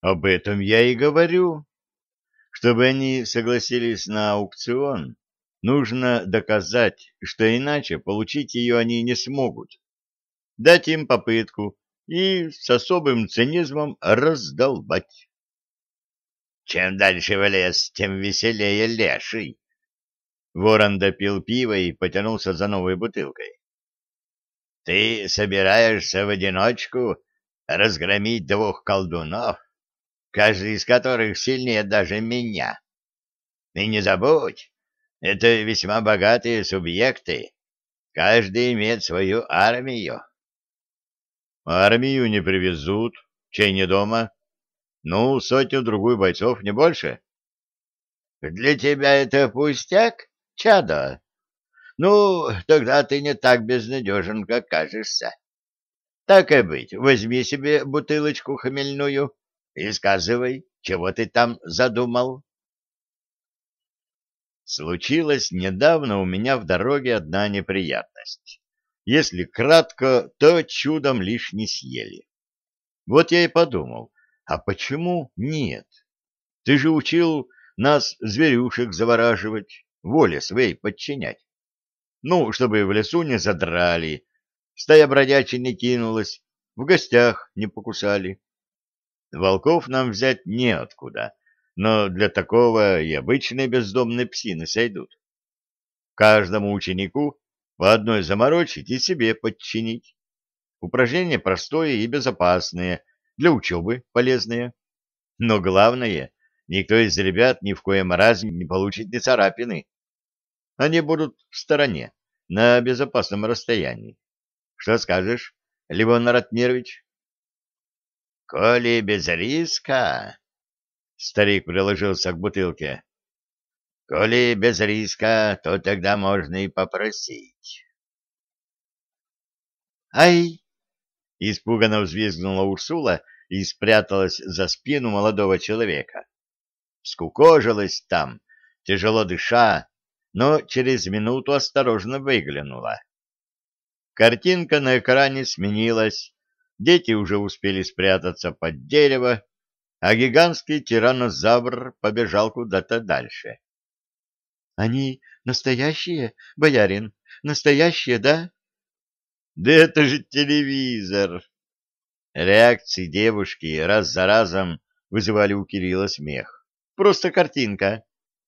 Об этом я и говорю. Чтобы они согласились на аукцион, нужно доказать, что иначе получить ее они не смогут. Дать им попытку и с особым цинизмом раздолбать. Чем дальше в лес, тем веселее леший. Ворон допил пиво и потянулся за новой бутылкой. — Ты собираешься в одиночку разгромить двух колдунов, каждый из которых сильнее даже меня? И не забудь, это весьма богатые субъекты, каждый имеет свою армию. — Армию не привезут, чей не дома. Ну, сотню-другую бойцов, не больше. — Для тебя это пустяк? Чадо. Ну, тогда ты не так безнадежен, как кажешься. Так и быть, возьми себе бутылочку хмельную и сказывай, чего ты там задумал. Случилась недавно у меня в дороге одна неприятность. Если кратко, то чудом лишь не съели. Вот я и подумал, а почему нет? Ты же учил нас зверюшек завораживать воле своей подчинять. Ну, чтобы в лесу не задрали, стая бродячей не кинулась, в гостях не покусали. Волков нам взять неоткуда, но для такого и обычные бездомные псины сойдут. Каждому ученику по одной заморочить и себе подчинить. Упражнения простое и безопасные, для учебы полезные. Но главное, никто из ребят ни в коем разе не получит ни царапины. Они будут в стороне, на безопасном расстоянии. Что скажешь, Ливон Ратмирович? — Коли без риска... Старик приложился к бутылке. — Коли без риска, то тогда можно и попросить. «Ай!» — испуганно взвизгнула Урсула и спряталась за спину молодого человека. Скукожилась там, тяжело дыша, но через минуту осторожно выглянула. Картинка на экране сменилась, дети уже успели спрятаться под дерево, а гигантский тираннозавр побежал куда-то дальше. — Они настоящие, боярин? Настоящие, да? — Да это же телевизор! Реакции девушки раз за разом вызывали у Кирилла смех. Просто картинка.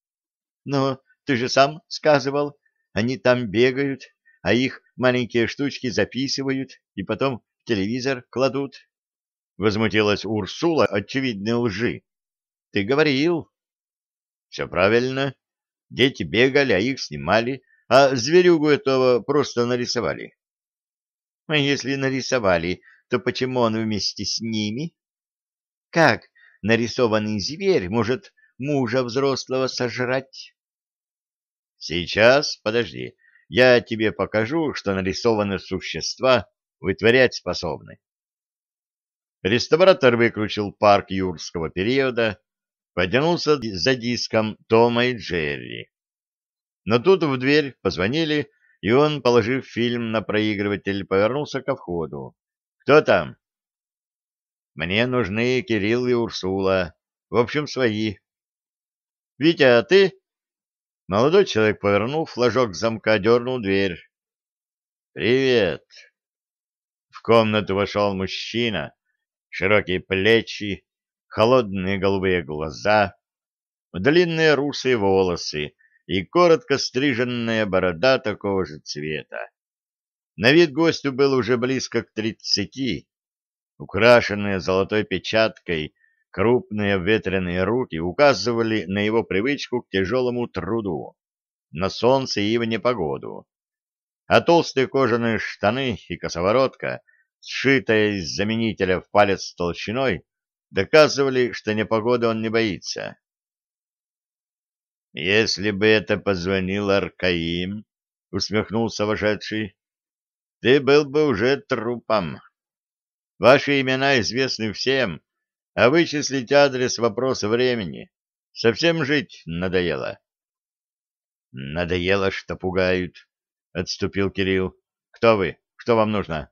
— Но ты же сам сказывал, они там бегают, а их маленькие штучки записывают и потом телевизор кладут. Возмутилась Урсула очевидной лжи. Ты говорил. Все правильно. Дети бегали, а их снимали, а зверюгу этого просто нарисовали. А если нарисовали, то почему он вместе с ними? Как нарисованный зверь может мужа взрослого сожрать? Сейчас, подожди, я тебе покажу, что нарисованные существа вытворять способны. Реставратор выключил парк юрского периода, потянулся за диском Тома и Джерри. Но тут в дверь позвонили, и он, положив фильм на проигрыватель, повернулся ко входу. «Кто там?» «Мне нужны Кирилл и Урсула. В общем, свои». «Витя, а ты?» Молодой человек, повернув флажок замка, дернул дверь. «Привет!» Комнату вошел мужчина, широкие плечи, холодные голубые глаза, длинные русые волосы и коротко стриженная борода такого же цвета. На вид гостю был уже близко к тридцати, украшенные золотой печаткой Крупные ветреные руки указывали на его привычку к тяжелому труду, на солнце и в непогоду. А толстые кожаные штаны и косоворотка, сшитая из заменителя в палец толщиной, доказывали, что непогоды он не боится. «Если бы это позвонил Аркаим», — усмехнулся вошедший, — «ты был бы уже трупом. Ваши имена известны всем, а вычислить адрес — вопрос времени. Совсем жить надоело. — Надоело, что пугают, — отступил Кирилл. — Кто вы? Что вам нужно? —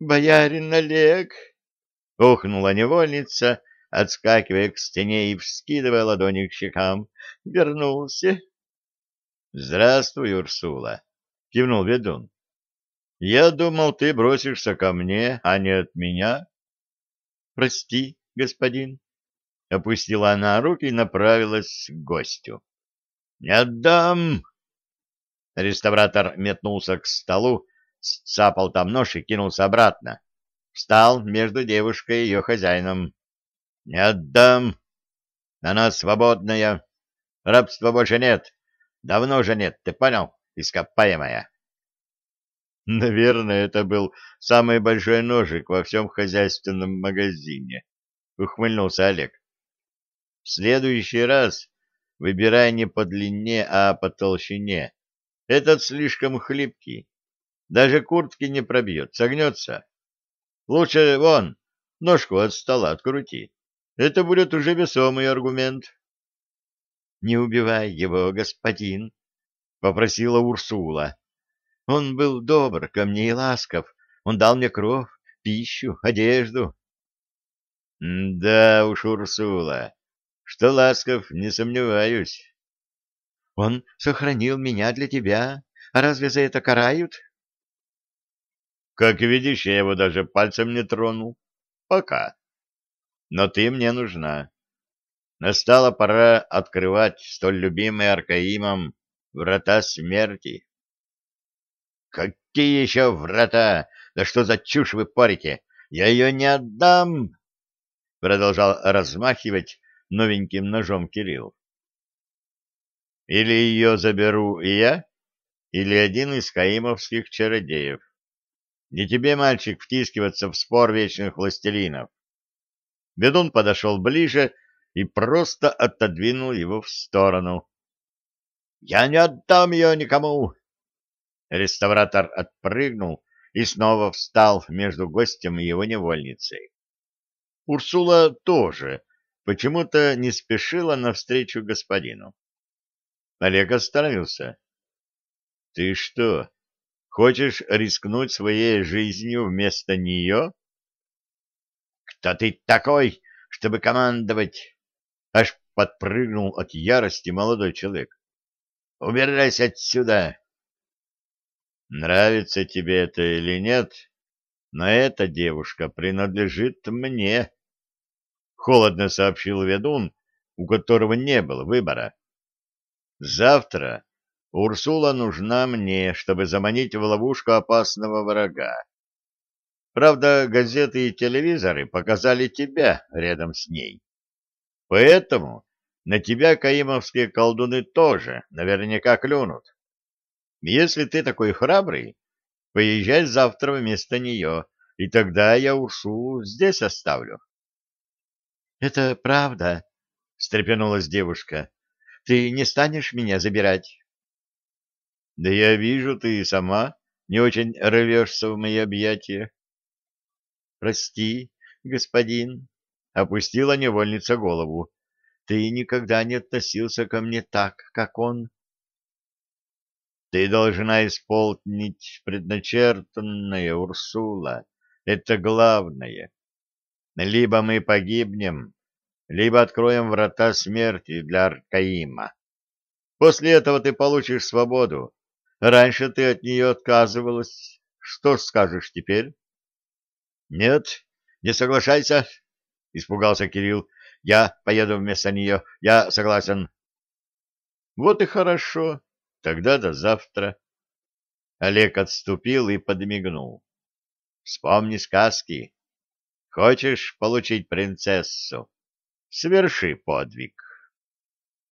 Боярин Олег, — охнула невольница, отскакивая к стене и вскидывая ладони к щекам. «Вернулся?» «Здравствуй, Урсула!» — кивнул ведун. «Я думал, ты бросишься ко мне, а не от меня». «Прости, господин». Опустила она руки и направилась к гостю. «Не отдам!» Реставратор метнулся к столу, сцапал там нож и кинулся обратно. Встал между девушкой и ее хозяином. «Не отдам! Она свободная. Рабства больше нет. Давно же нет, ты понял, ископаемая?» Наверное, это был самый большой ножик во всем хозяйственном магазине, — ухмыльнулся Олег. — В следующий раз выбирай не по длине, а по толщине. Этот слишком хлипкий. Даже куртки не пробьет, согнется. Лучше вон, ножку от стола открути. Это будет уже весомый аргумент. — Не убивай его, господин, — попросила Урсула. Он был добр ко мне и ласков. Он дал мне кровь, пищу, одежду. — Да уж, Урсула, что ласков, не сомневаюсь. — Он сохранил меня для тебя. А разве за это карают? — Как видишь, я его даже пальцем не тронул. Пока. Но ты мне нужна. Настала пора открывать столь любимые Аркаимом врата смерти. Какие еще врата? Да что за чушь вы парите? Я ее не отдам! Продолжал размахивать новеньким ножом Кирилл. Или ее заберу я, или один из каимовских чародеев. Не тебе, мальчик, втискиваться в спор вечных властелинов. Бедун подошел ближе и просто отодвинул его в сторону. — Я не отдам ее никому! Реставратор отпрыгнул и снова встал между гостем и его невольницей. Урсула тоже почему-то не спешила навстречу господину. Олег остановился. — Ты что, хочешь рискнуть своей жизнью вместо нее? — Кто ты такой, чтобы командовать? Аж подпрыгнул от ярости молодой человек. — Убирайся отсюда! Нравится тебе это или нет, но эта девушка принадлежит мне, — холодно сообщил ведун, у которого не было выбора. Завтра Урсула нужна мне, чтобы заманить в ловушку опасного врага. Правда, газеты и телевизоры показали тебя рядом с ней. Поэтому на тебя каимовские колдуны тоже наверняка клюнут. Если ты такой храбрый, поезжай завтра вместо нее, и тогда я Урсулу здесь оставлю. — Это правда, — встрепенулась девушка. — Ты не станешь меня забирать? — Да я вижу, ты сама не очень рвешься в мои объятия. — Прости, господин, — опустила невольница голову. — Ты никогда не относился ко мне так, как он. Ты должна исполнить предначертанное, Урсула. Это главное. Либо мы погибнем, либо откроем врата смерти для Аркаима. После этого ты получишь свободу. Раньше ты от нее отказывалась. Что скажешь теперь? — Нет, не соглашайся, — испугался Кирилл. — Я поеду вместо нее. Я согласен. — Вот и хорошо. Тогда до завтра. Олег отступил и подмигнул. Вспомни сказки. Хочешь получить принцессу? Сверши подвиг.